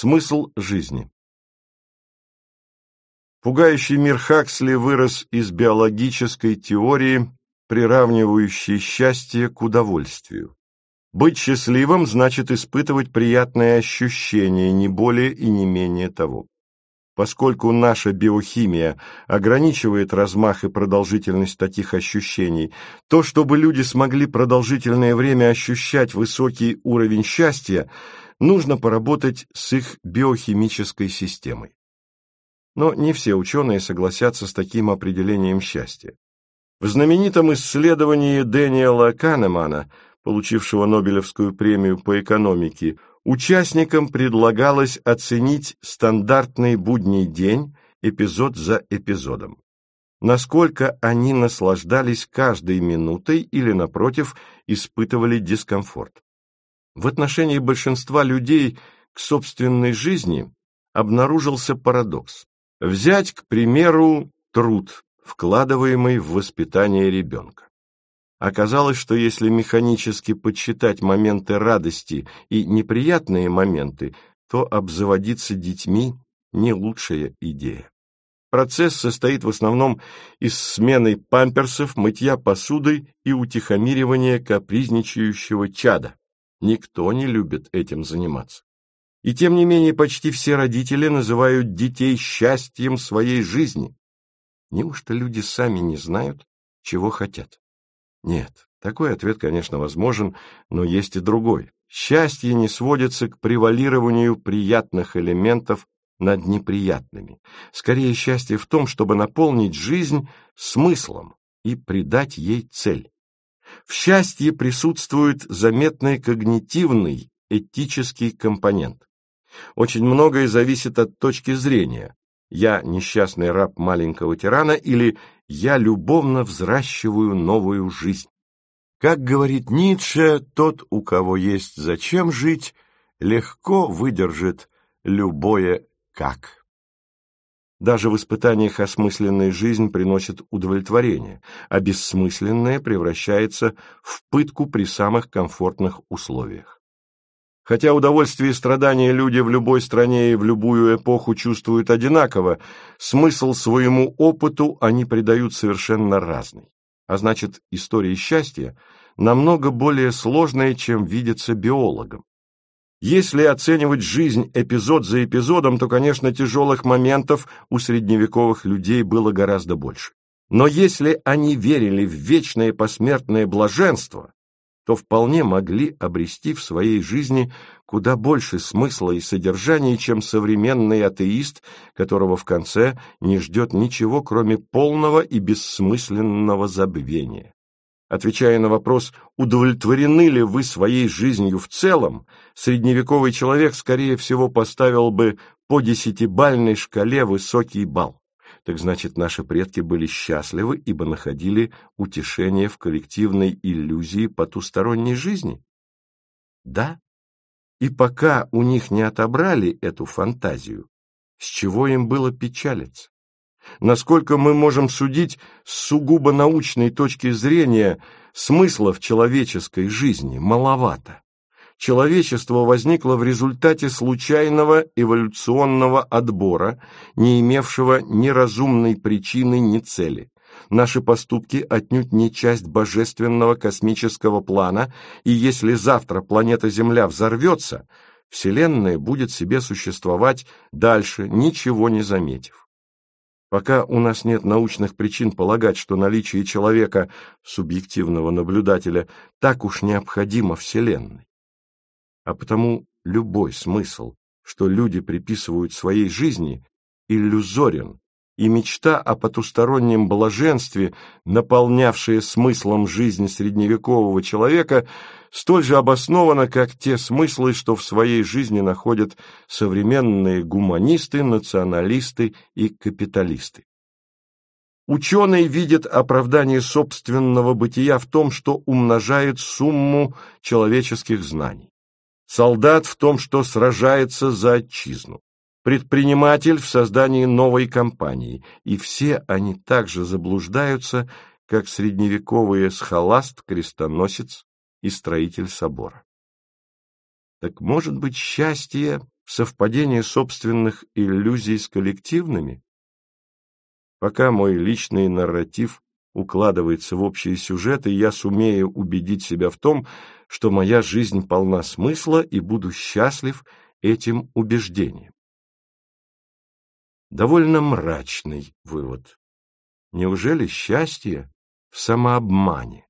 Смысл жизни Пугающий мир Хаксли вырос из биологической теории, приравнивающей счастье к удовольствию. Быть счастливым значит испытывать приятные ощущения, не более и не менее того. Поскольку наша биохимия ограничивает размах и продолжительность таких ощущений, то, чтобы люди смогли продолжительное время ощущать высокий уровень счастья, нужно поработать с их биохимической системой. Но не все ученые согласятся с таким определением счастья. В знаменитом исследовании Дэниела Канемана, получившего Нобелевскую премию по экономике, Участникам предлагалось оценить стандартный будний день эпизод за эпизодом. Насколько они наслаждались каждой минутой или, напротив, испытывали дискомфорт. В отношении большинства людей к собственной жизни обнаружился парадокс. Взять, к примеру, труд, вкладываемый в воспитание ребенка. Оказалось, что если механически подсчитать моменты радости и неприятные моменты, то обзаводиться детьми – не лучшая идея. Процесс состоит в основном из смены памперсов, мытья посуды и утихомиривания капризничающего чада. Никто не любит этим заниматься. И тем не менее почти все родители называют детей счастьем своей жизни. Неужто люди сами не знают, чего хотят? Нет, такой ответ, конечно, возможен, но есть и другой. Счастье не сводится к превалированию приятных элементов над неприятными. Скорее, счастье в том, чтобы наполнить жизнь смыслом и придать ей цель. В счастье присутствует заметный когнитивный, этический компонент. Очень многое зависит от точки зрения. Я несчастный раб маленького тирана или я любовно взращиваю новую жизнь. Как говорит Ницше, тот, у кого есть зачем жить, легко выдержит любое «как». Даже в испытаниях осмысленная жизнь приносит удовлетворение, а бессмысленное превращается в пытку при самых комфортных условиях. Хотя удовольствие и страдания люди в любой стране и в любую эпоху чувствуют одинаково, смысл своему опыту они придают совершенно разный. А значит, история счастья намного более сложная, чем видится биологам. Если оценивать жизнь эпизод за эпизодом, то, конечно, тяжелых моментов у средневековых людей было гораздо больше. Но если они верили в вечное посмертное блаженство, то вполне могли обрести в своей жизни куда больше смысла и содержания, чем современный атеист, которого в конце не ждет ничего, кроме полного и бессмысленного забвения. Отвечая на вопрос, удовлетворены ли вы своей жизнью в целом, средневековый человек, скорее всего, поставил бы по десятибальной шкале высокий балл. Так значит, наши предки были счастливы, ибо находили утешение в коллективной иллюзии потусторонней жизни? Да. И пока у них не отобрали эту фантазию, с чего им было печалиться? Насколько мы можем судить с сугубо научной точки зрения, смысла в человеческой жизни маловато человечество возникло в результате случайного эволюционного отбора, не имевшего ни разумной причины, ни цели. Наши поступки отнюдь не часть божественного космического плана, и если завтра планета Земля взорвется, Вселенная будет себе существовать дальше, ничего не заметив. Пока у нас нет научных причин полагать, что наличие человека, субъективного наблюдателя, так уж необходимо Вселенной. А потому любой смысл, что люди приписывают своей жизни, иллюзорен, и мечта о потустороннем блаженстве, наполнявшая смыслом жизнь средневекового человека, столь же обоснована, как те смыслы, что в своей жизни находят современные гуманисты, националисты и капиталисты. Ученый видит оправдание собственного бытия в том, что умножает сумму человеческих знаний солдат в том, что сражается за отчизну, предприниматель в создании новой компании, и все они также заблуждаются, как средневековые схоласт, крестоносец и строитель собора. Так может быть счастье совпадение собственных иллюзий с коллективными? Пока мой личный нарратив укладывается в общие сюжеты, я сумею убедить себя в том, что моя жизнь полна смысла и буду счастлив этим убеждением. Довольно мрачный вывод. Неужели счастье в самообмане?